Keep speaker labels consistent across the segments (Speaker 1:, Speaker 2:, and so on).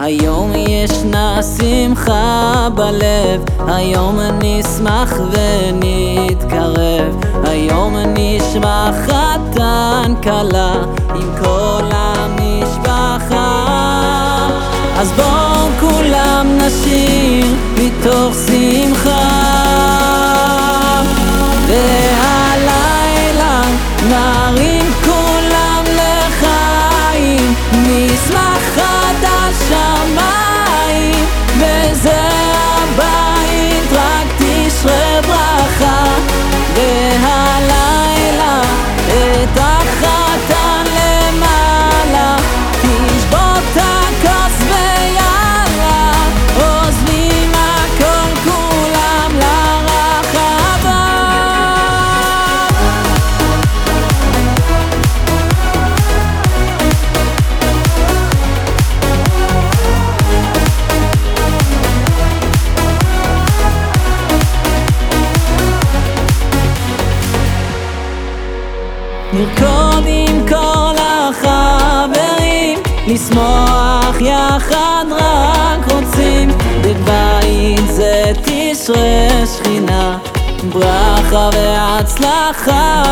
Speaker 1: היום ישנה שמחה בלב, היום נשמח ונתקרב, היום נשמע חתן כלה עם כל המשפחה. אז בואו כולם נשיר מתוך שמחה, והלילה נרים נרקוד עם כל החברים, לשמוח יחד רק רוצים, בבית זה תשרה שכינה, ברכה והצלחה.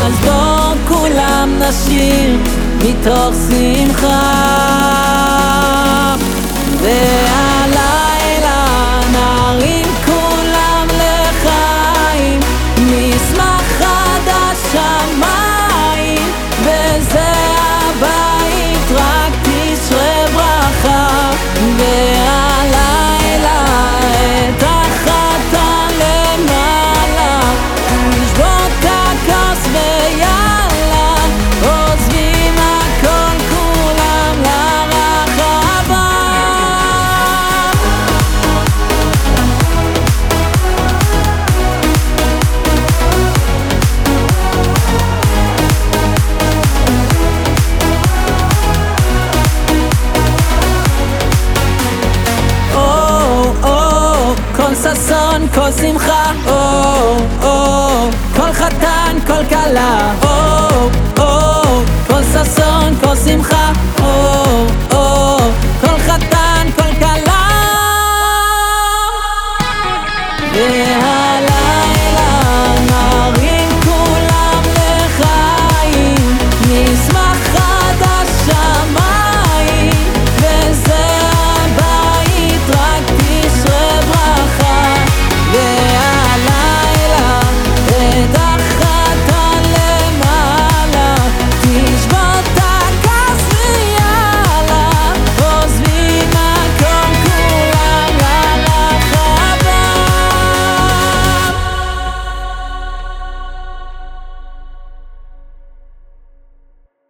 Speaker 1: אז בואו כולם נשיר מתוך שמחה, שמחה, או, או, כל חתן, כל כלה, או, או, כל ששון, כל שמחה,